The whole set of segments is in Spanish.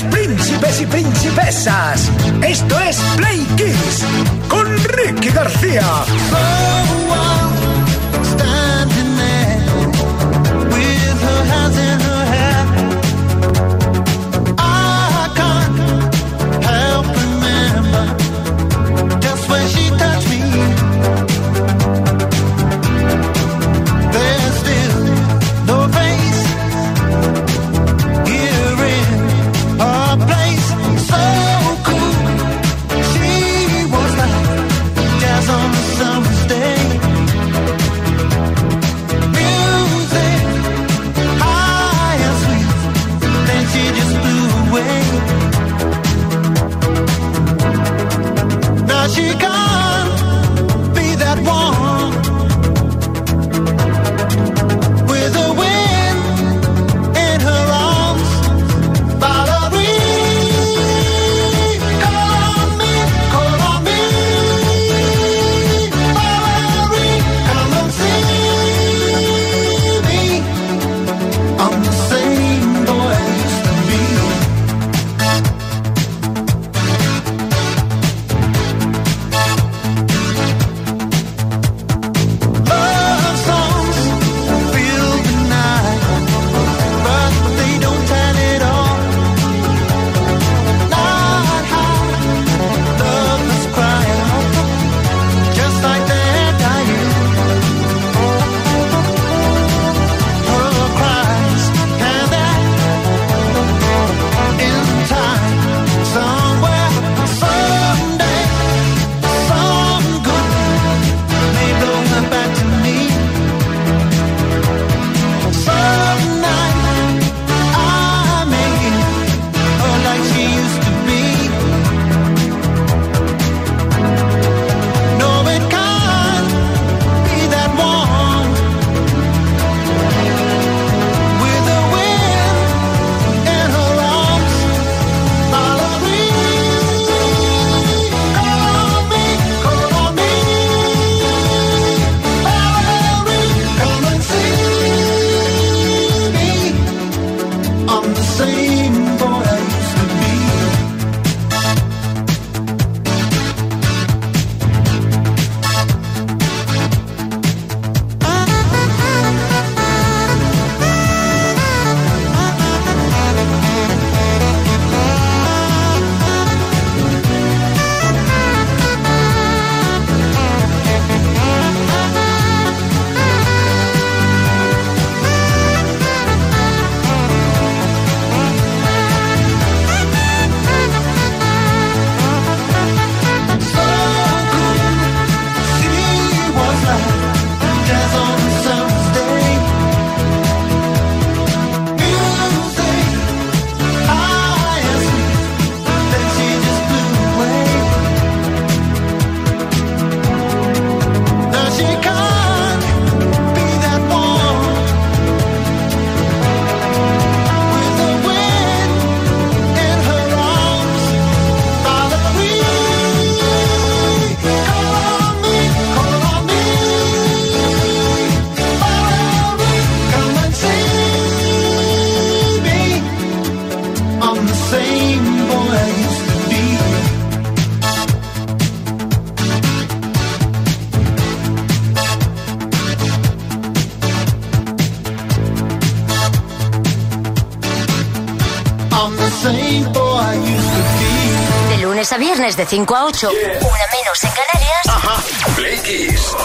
príncipes y principesas, esto es Play Kiss con Ricky García. De 5 a 8, una menos en Canarias. Ajá. Play Kiss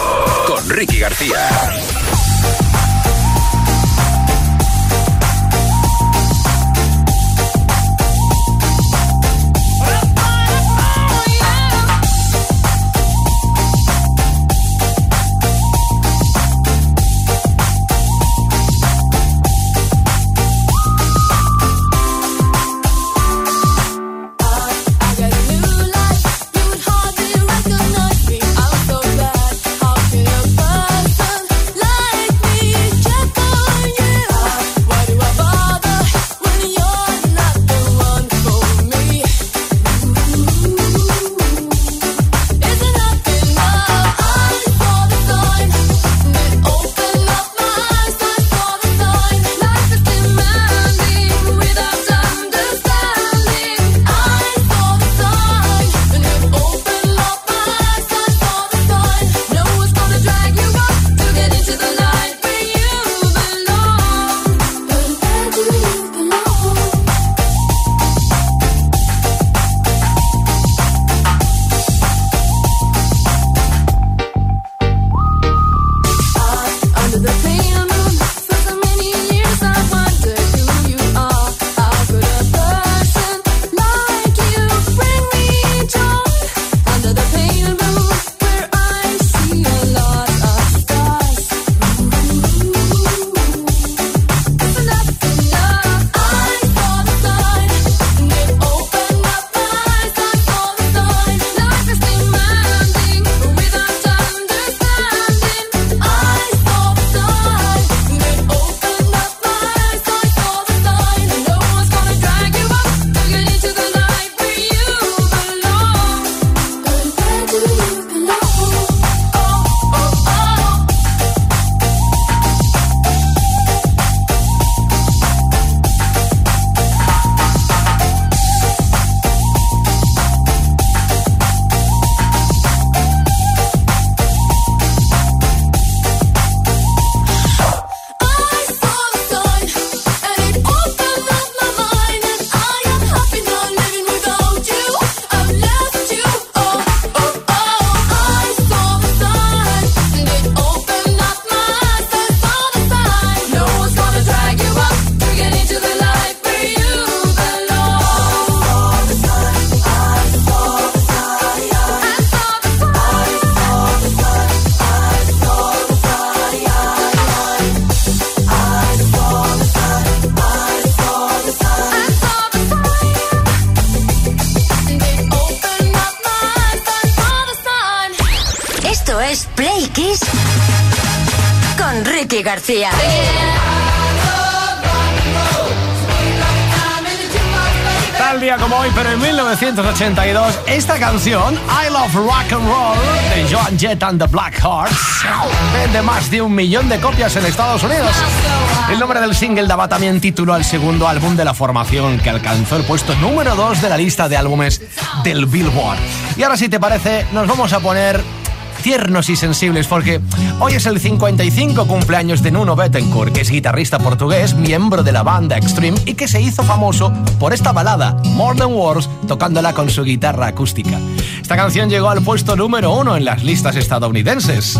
con Ricky García. 1982 esta canción, I Love Rock and Roll, de Joan Jett and the Black Hearts, vende más de un millón de copias en Estados Unidos. El nombre del single daba también título al segundo álbum de la formación que alcanzó el puesto número 2 de la lista de álbumes del Billboard. Y ahora si te parece, nos vamos a poner tiernos y sensibles, porque hoy es el 55 cumpleaños de Nuno Bettencourt, que es guitarrista portugués, miembro de la banda Extreme y que se hizo famoso por esta balada, More Than Words, tocándola con su guitarra acústica. Esta canción llegó al puesto número uno en las listas estadounidenses.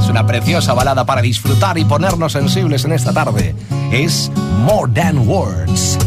Es una preciosa balada para disfrutar y ponernos sensibles en esta tarde. Es More Than Words.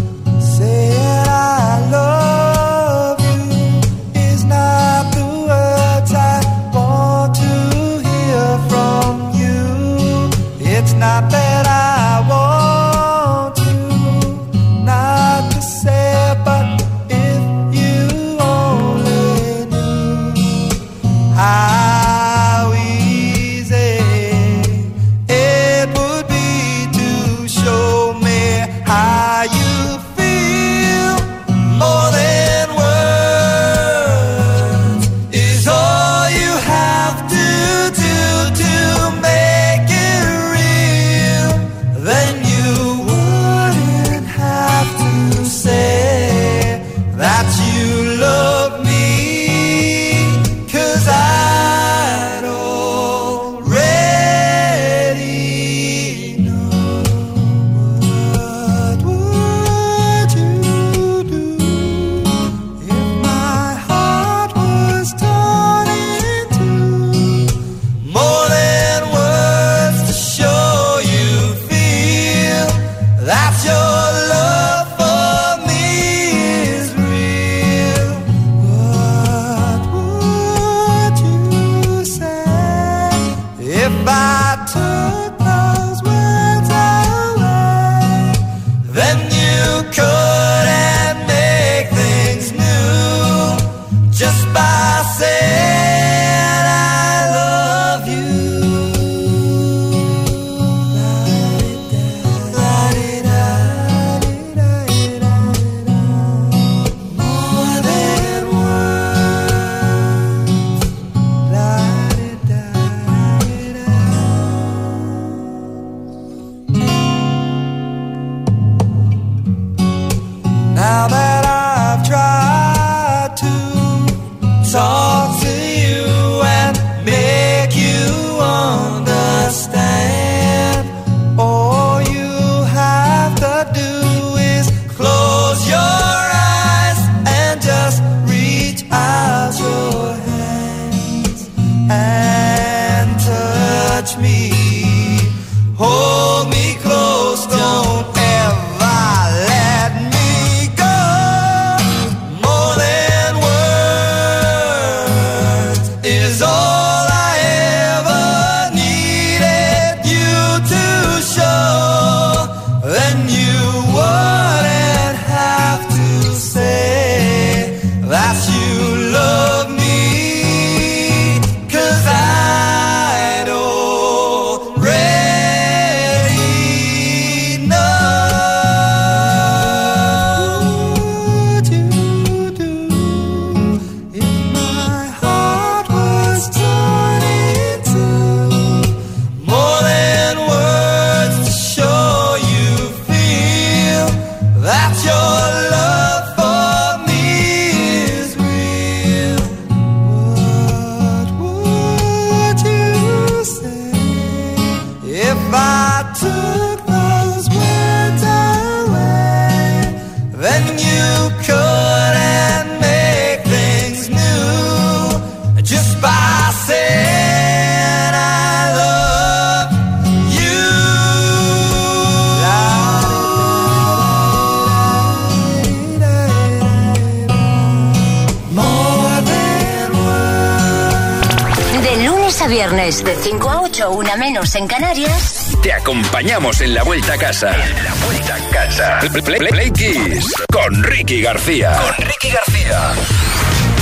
en Canarias, te acompañamos en la vuelta a casa. En la vuelta a casa. Play, play, play Kiss con Ricky García. Con Ricky García.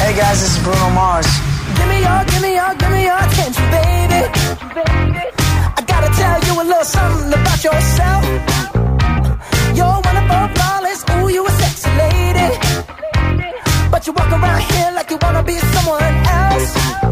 Hey guys, this is Bruno Mars. Give me your, give me your, give me your attention, baby. I gotta tell you a little something about yourself. You're wonderful, flawless. Ooh, you a sexy lady. But you walk around here like you wanna be someone else.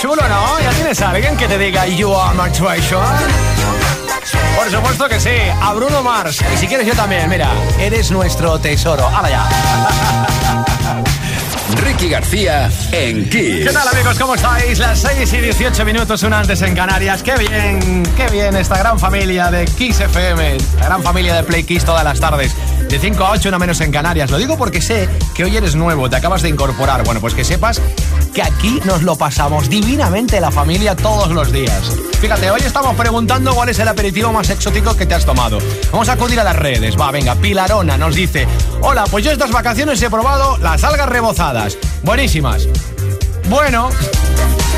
Chulo, ¿no? ¿Ya tienes a alguien que te diga You are my treasure? Por supuesto que sí, a Bruno Mars. Y si quieres yo también, mira, eres nuestro tesoro. ¡Hala ya! Ricky García en Kiss. ¿Qué tal amigos? ¿Cómo estáis? Las 6 y 18 minutos, una antes en Canarias. ¡Qué bien! ¡Qué bien esta gran familia de Kiss FM! La gran familia de Play Kiss todas las tardes. De 5 a 8, una menos en Canarias. Lo digo porque sé que hoy eres nuevo, te acabas de incorporar. Bueno, pues que sepas que aquí nos lo pasamos divinamente la familia todos los días. Fíjate, hoy estamos preguntando cuál es el aperitivo más exótico que te has tomado. Vamos a acudir a las redes. Va, venga, Pilarona nos dice: Hola, pues yo estas vacaciones he probado las algas rebozadas. Buenísimas. Bueno,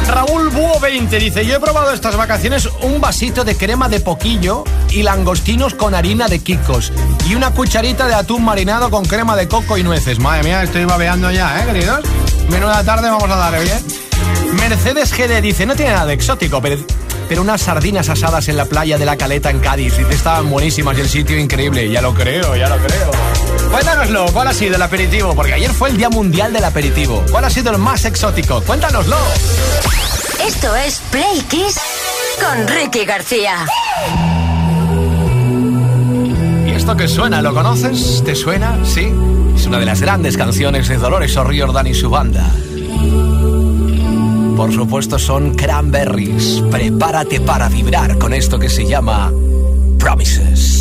Raúl Búho 20 dice, yo he probado estas vacaciones un vasito de crema de poquillo y langostinos con harina de quicos y una cucharita de atún marinado con crema de coco y nueces. Madre mía, estoy babeando ya, ¿eh, queridos? Menuda tarde vamos a darle bien. Mercedes GD dice, no tiene nada de exótico, pero, pero unas sardinas asadas en la playa de la Caleta en Cádiz. Dice, estaban buenísimas y el sitio increíble. Ya lo creo, ya lo creo. Cuéntanoslo, ¿cuál ha sido el aperitivo? Porque ayer fue el Día Mundial del Aperitivo. ¿Cuál ha sido el más exótico? Cuéntanoslo. Esto es Play Kiss con Ricky García. ¿Y esto que suena? ¿Lo conoces? ¿Te suena? Sí. Es una de las grandes canciones de Dolores O'Riordan y su banda. Por supuesto son Cranberries. Prepárate para vibrar con esto que se llama Promises.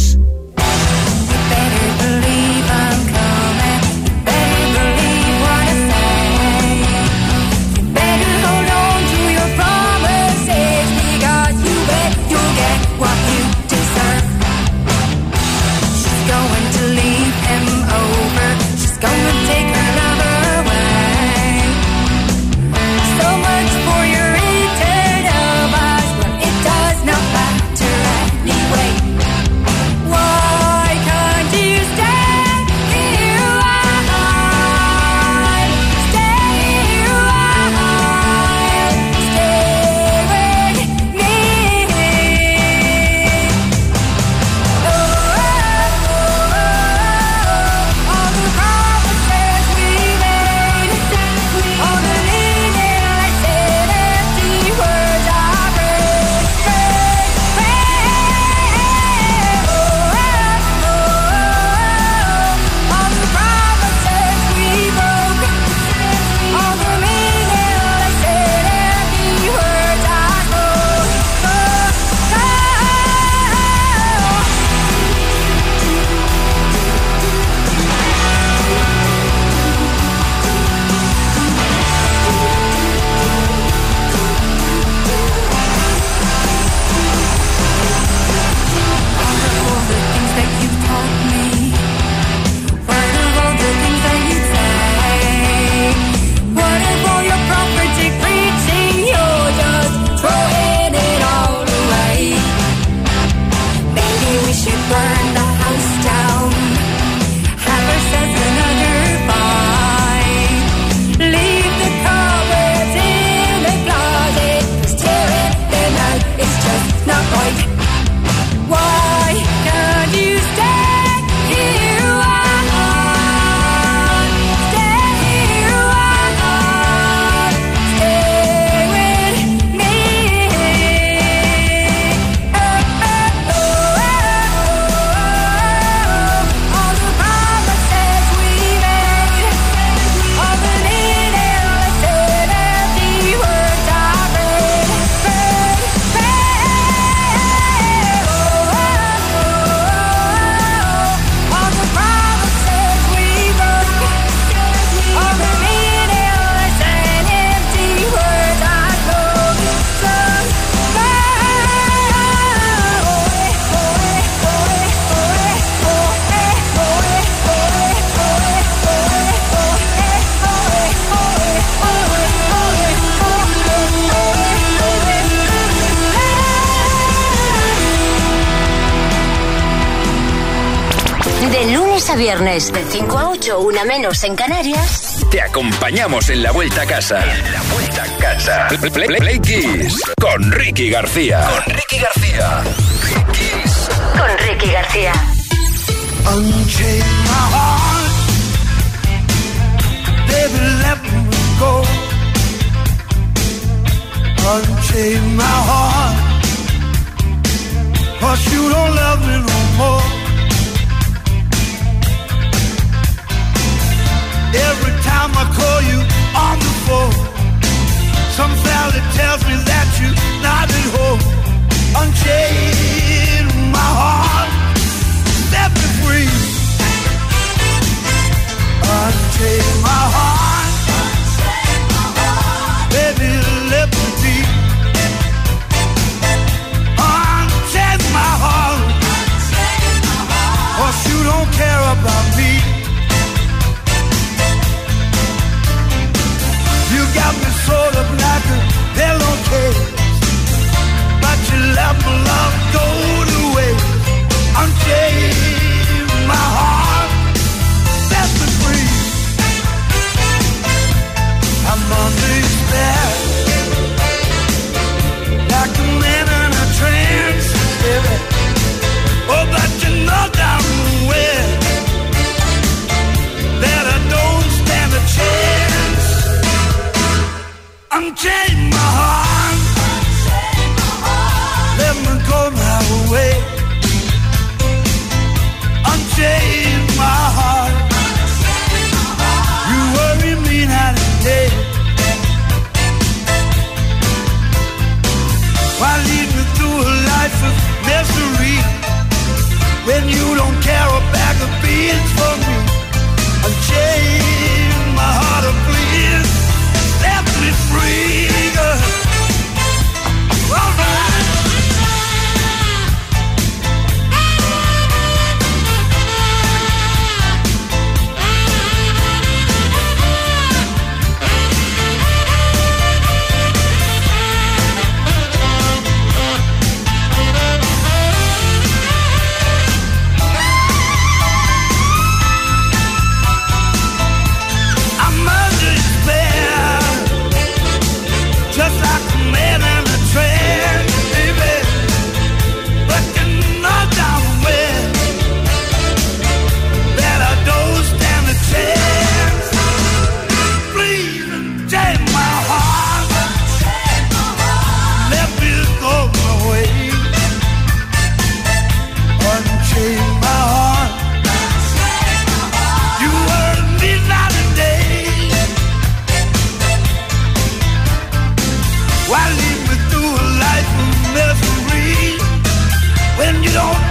Lunes a viernes, de 5 a 8, una menos en Canarias. Te acompañamos en la vuelta a casa. En la vuelta a casa. Play, Play- Play Kiss con Ricky García. Con Ricky García. Kiss. Con Ricky García. Unchain my heart, baby, let me go. Unchain my heart, cause you don't love me no more. Every time I call you on the phone, some valley tells me that you're not at home. Unchain my heart set me free. Unchain my heart, baby, be. Unchain my heart, you don't care about me. But you let my love go to waste. Unchain my heart, set me free. I'm under spell, don't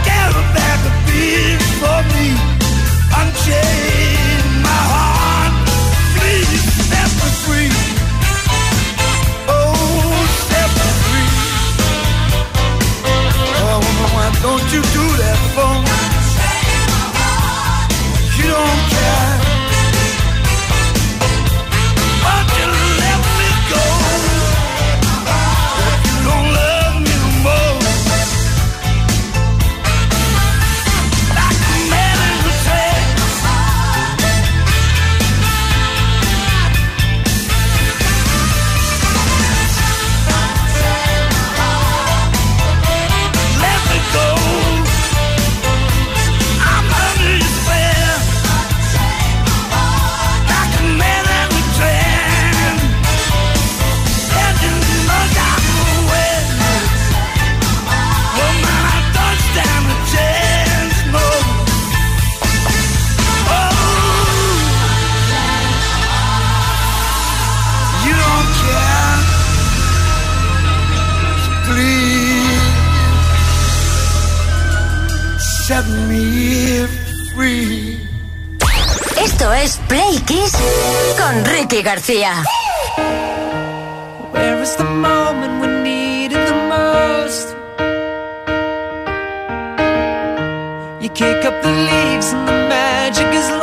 García. Where is the moment we need it the most? You kick up the leaves and the magic is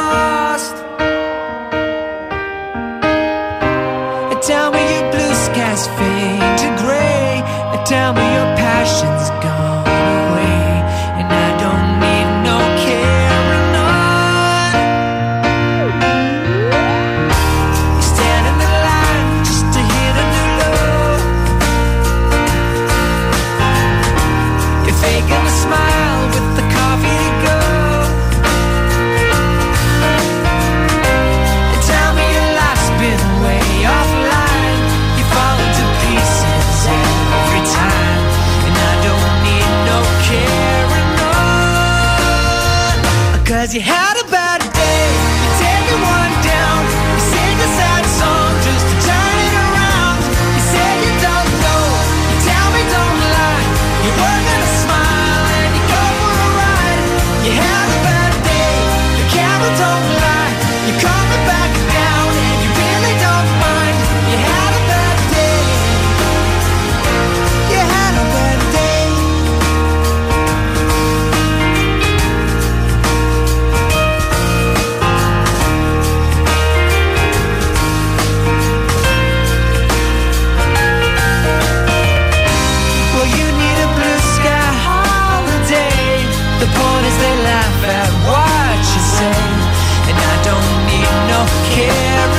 The point is they laugh at what you say, and I don't need no care.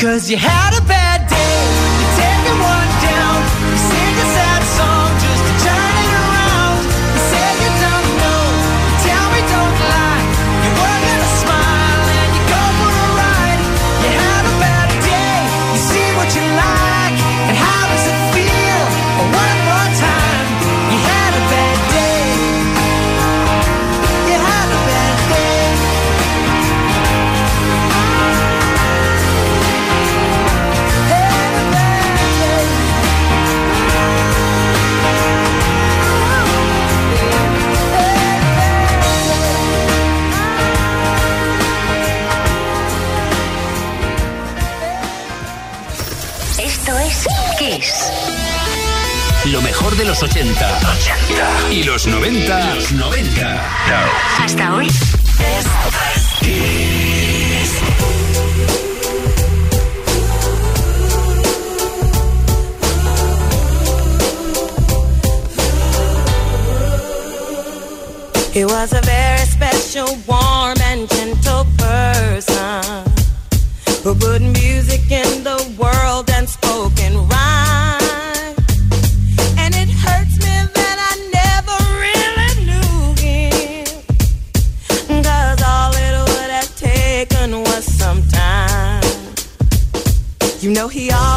Cause you had a bad los y los 90, Hasta hoy. He was a very special, warm, and gentle person who put music in the world. Tiara.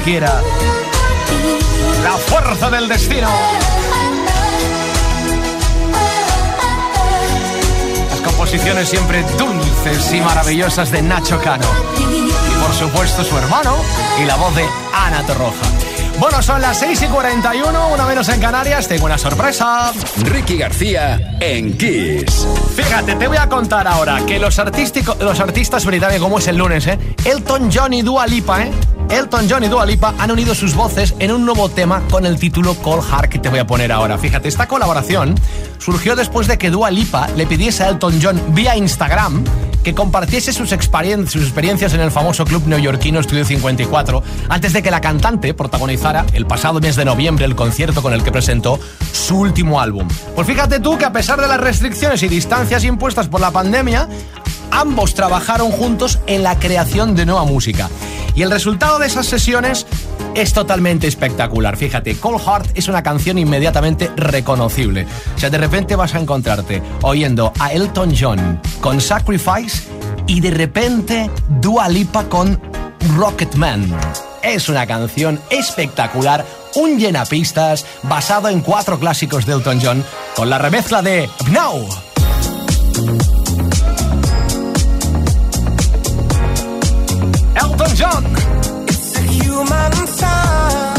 Cualquiera. La fuerza del destino. Las composiciones siempre dulces y maravillosas de Nacho Cano. Y por supuesto su hermano y la voz de Ana Torroja. Bueno, son las 6 y 41, una menos en Canarias. Tengo una sorpresa. Ricky García en Kiss. Fíjate, te voy a contar ahora que los, artístico- los artistas británicos, como es el lunes, ¿eh? Elton John y Dua Lipa, ¿eh? Elton John y Dua Lipa han unido sus voces en un nuevo tema con el título Cold Heart que te voy a poner ahora. Fíjate, esta colaboración surgió después de que Dua Lipa le pidiese a Elton John vía Instagram que compartiese sus, sus experiencias en el famoso club neoyorquino Studio 54 antes de que la cantante protagonizara el pasado mes de noviembre el concierto con el que presentó su último álbum. Pues fíjate tú que a pesar de las restricciones y distancias impuestas por la pandemia, ambos trabajaron juntos en la creación de nueva música. Y el resultado de esas sesiones es totalmente espectacular. Fíjate, Cold Heart es una canción inmediatamente reconocible. O sea, de repente vas a encontrarte oyendo a Elton John con Sacrifice y de repente Dua Lipa con Rocketman. Es una canción espectacular, un llenapistas basado en cuatro clásicos de Elton John con la remezcla de Now. It's a human sign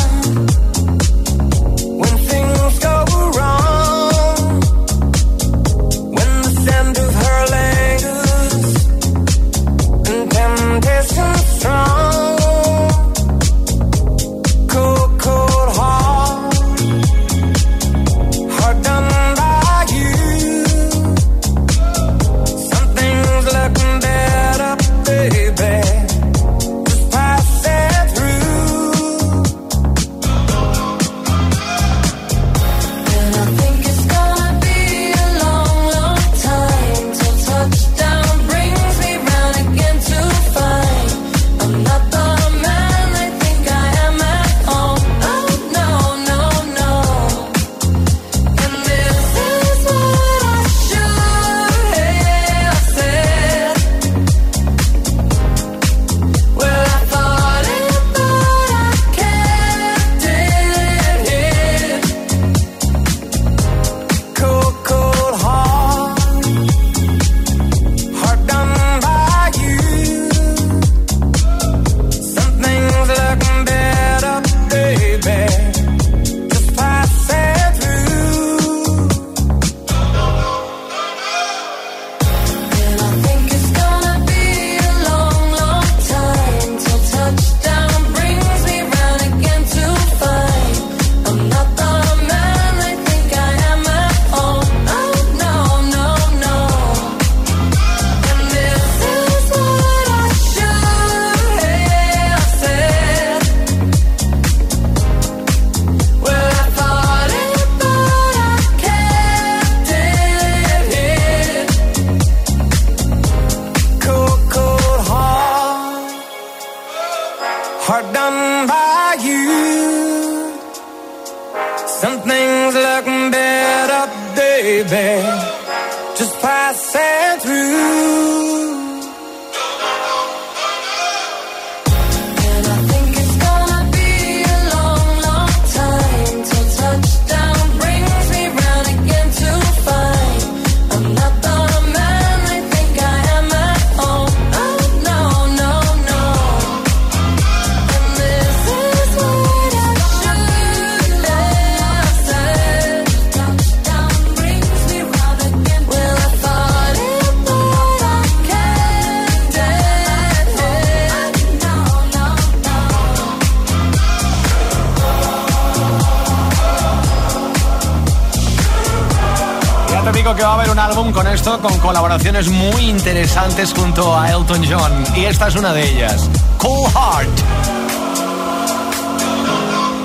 con colaboraciones muy interesantes junto a Elton John. Y esta es una de ellas. Cool Heart.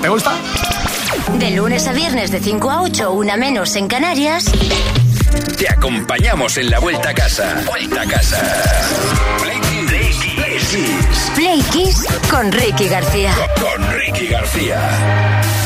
¿Te gusta? De lunes a viernes de 5 a 8, una menos en Canarias. Te acompañamos en la vuelta a casa. Vuelta a casa. Play Kiss. Kiss. Play Kiss con Ricky García. Con Ricky García.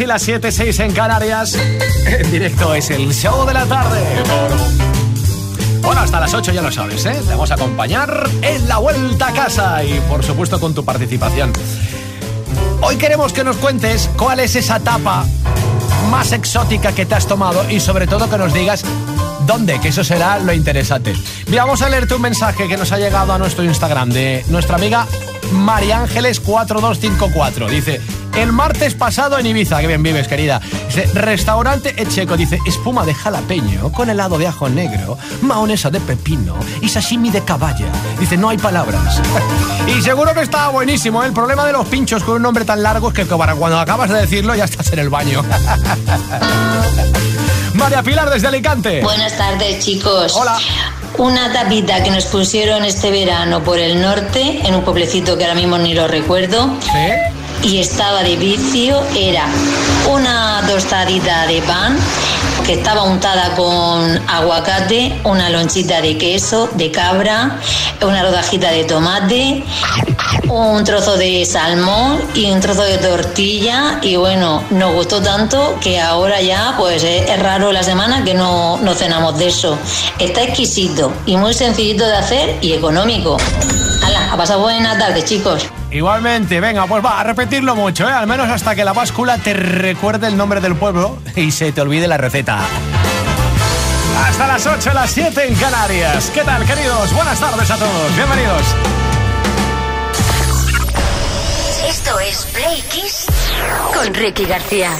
Y las 7, 6 en Canarias. En directo es el show de la tarde. Bueno, hasta las 8 ya lo sabes, ¿eh? Te vamos a acompañar en la vuelta a casa y por supuesto con tu participación. Hoy queremos que nos cuentes cuál es esa tapa más exótica que te has tomado y sobre todo que nos digas dónde, que eso será lo interesante. Vamos a leerte un mensaje que nos ha llegado a nuestro Instagram de nuestra amiga María Ángeles 4254. Dice, el martes pasado en Ibiza, que bien vives, querida. Restaurante Echeco, dice, espuma de jalapeño con helado de ajo negro, maonesa de pepino y sashimi de caballa. Dice, no hay palabras. y seguro que estaba buenísimo. ¿eh? El problema de los pinchos con un nombre tan largo es que para cuando acabas de decirlo ya estás en el baño. María Pilar desde Alicante. Buenas tardes, chicos. Hola. Una tapita que nos pusieron este verano por el norte, en un pueblecito que ahora mismo ni lo recuerdo. ¿Sí? Y estaba de vicio era una tostadita de pan que estaba untada con aguacate, una lonchita de queso, de cabra, una rodajita de tomate, un trozo de salmón y un trozo de tortilla y bueno, nos gustó tanto que ahora ya pues es, raro la semana que no, no cenamos de eso. Está exquisito y muy sencillito de hacer y económico. Hala, a pasar buena tarde chicos. Igualmente, venga, pues va a repetirlo mucho, ¿eh? al menos hasta que la báscula te recuerde el nombre del pueblo y se te olvide la receta. Hasta las 8, las 7 en Canarias. ¿Qué tal, queridos? Buenas tardes a todos. Bienvenidos. Esto es Play Kiss con Ricky García.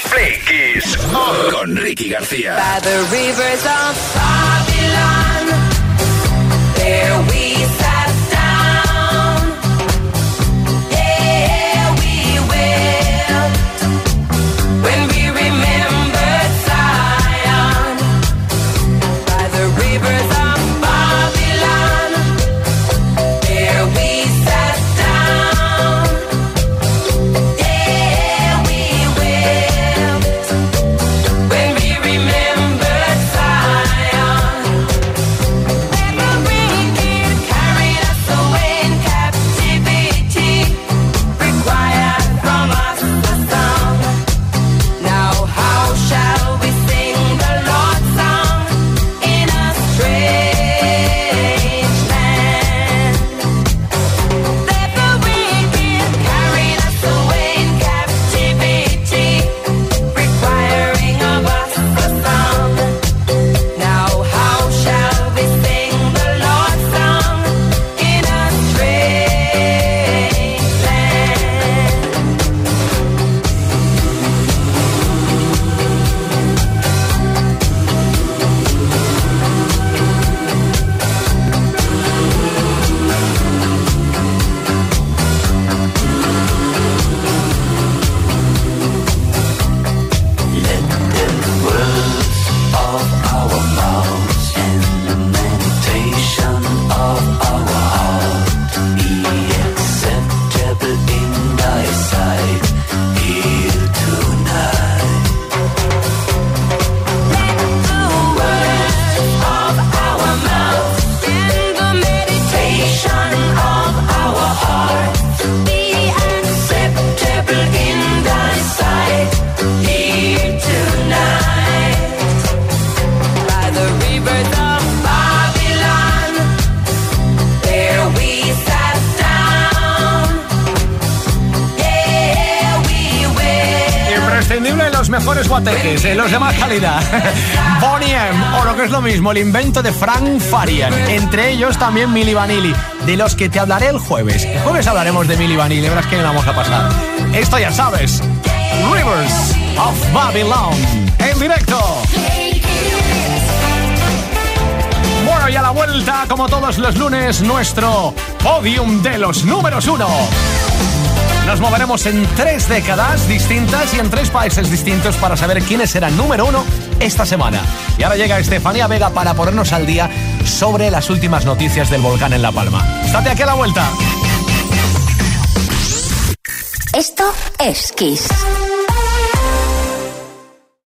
Play Kiss Kiss con Ricky García. By the rivers of Babylon, there we mismo, el invento de Frank Farian. Entre ellos también Milli Vanilli, de los que te hablaré el jueves. El jueves hablaremos de Milli Vanilli, verás que vamos a pasar. Esto ya sabes, Rivers of Babylon, en directo. Bueno, y a la vuelta, como todos los lunes, nuestro podium de los números uno. Nos moveremos en tres décadas distintas y en tres países distintos para saber quiénes serán número uno esta semana. Y ahora llega Estefanía Vega para ponernos al día sobre las últimas noticias del volcán en La Palma. Estate aquí a la vuelta. Esto es Kiss.